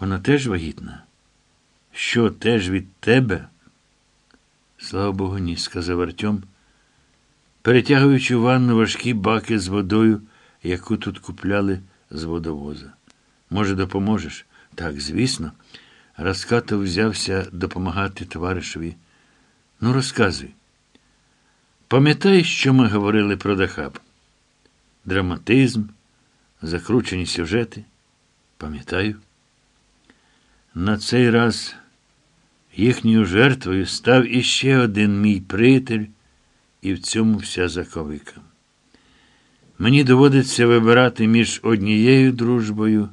Вона теж вагітна? Що, теж від тебе? Слава Богу, ні, сказав Артем, перетягуючи в ванну важкі баки з водою, яку тут купляли з водовоза. Може, допоможеш? Так, звісно. Раскатов взявся допомагати товаришеві. Ну, розказуй. Пам'ятаєш, що ми говорили про Дахаб? Драматизм, закручені сюжети? Пам'ятаю. На цей раз їхньою жертвою став іще один мій приятель, і в цьому вся заковика. Мені доводиться вибирати між однією дружбою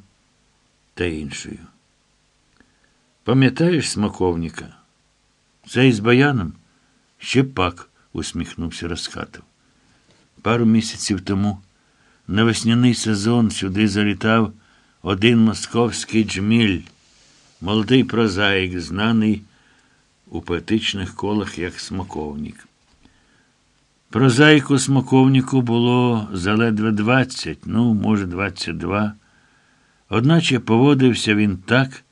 та іншою. Пам'ятаєш смаковника? Це із баяном? Ще пак, усміхнувся Розхатов. Пару місяців тому на весняний сезон сюди залітав один московський джміль, молодий прозаїк, знаний у поетичних колах як смаковник. Прозаїку смаковнику було заледве двадцять, ну, може, двадцять два. Одначе поводився він так,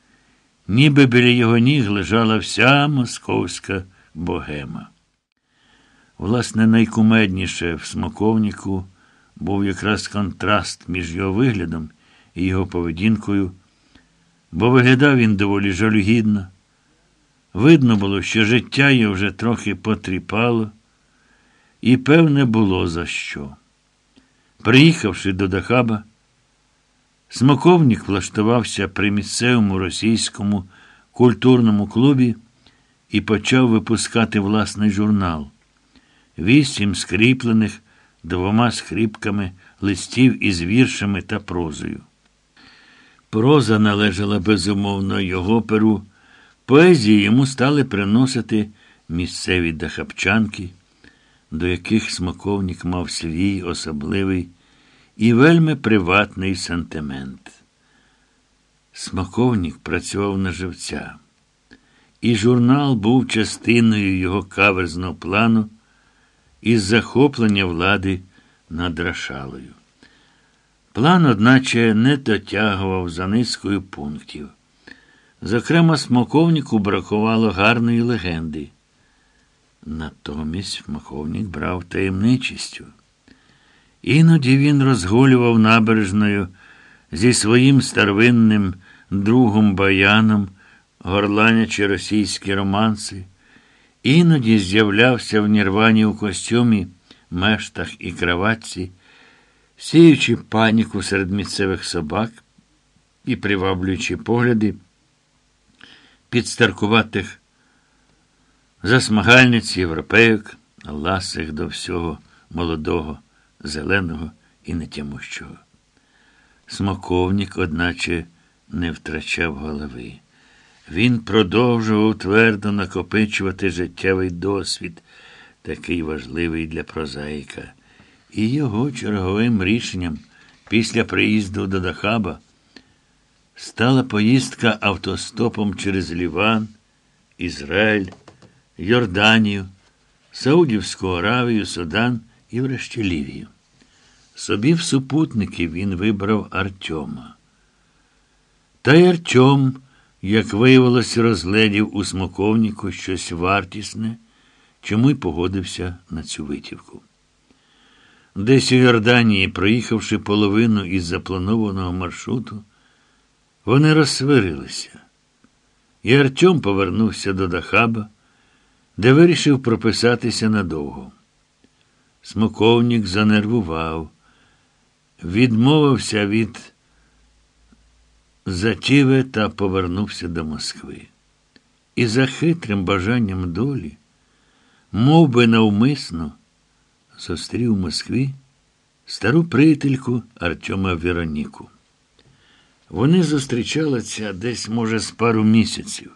ніби біля його ніг лежала вся московська богема. Власне, найкумедніше в смаковнику був якраз контраст між його виглядом і його поведінкою, бо виглядав він доволі жалюгідно. Видно було, що життя його вже трохи потріпало, і певне було за що. Приїхавши до Дахаба, Смаковник влаштувався при місцевому російському культурному клубі і почав випускати власний журнал. Вісім скріплених двома скріпками листів із віршами та прозою. Проза належала безумовно його перу. Поезії йому стали приносити місцеві дахапчанки, до яких смаковник мав свій особливий і вельми приватний сантимент. Смаковник працював на живця, і журнал був частиною його каверзного плану із захоплення влади над Рашалою. План, одначе, не дотягував за низкою пунктів. Зокрема, смаковнику бракувало гарної легенди. Натомість смаковник брав таємничістю. Іноді він розгулював набережною зі своїм старвинним другом баяном, горланячи російські романси, іноді з'являвся в Нірвані у костюмі, мештах і краватці, сіючи паніку серед місцевих собак і приваблюючи погляди підстаркуватих засмагальниць європейок, ласих до всього молодого зеленого і нетямущого. Смоковник, одначе, не втрачав голови. Він продовжував твердо накопичувати життєвий досвід, такий важливий для прозаїка, і його черговим рішенням після приїзду до Дахаба стала поїздка автостопом через Ліван, Ізраїль, Йорданію, Саудівську Аравію, Судан і врешті Лівію. Собі в супутники він вибрав Артема. Та й Артем, як виявилось, розглядів у смоковнику щось вартісне, чому й погодився на цю витівку. Десь у Йорданії, проїхавши половину із запланованого маршруту, вони розсвирилися. І Артем повернувся до Дахаба, де вирішив прописатися надовго. Смоковник занервував відмовився від затіви та повернувся до Москви. І за хитрим бажанням долі, мов би навмисно, зустрів у Москві стару приятельку Артема Вероніку. Вони зустрічалися десь, може, з пару місяців.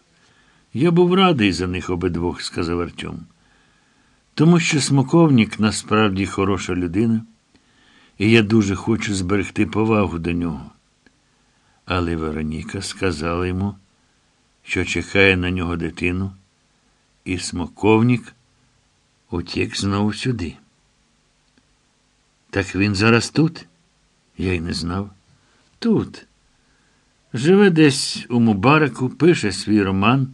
Я був радий за них обидвох, сказав Артем. Тому що смоковник насправді хороша людина і я дуже хочу зберегти повагу до нього. Але Вероніка сказала йому, що чекає на нього дитину, і смоковник утік знову сюди. Так він зараз тут? Я й не знав. Тут. Живе десь у Мубараку, пише свій роман,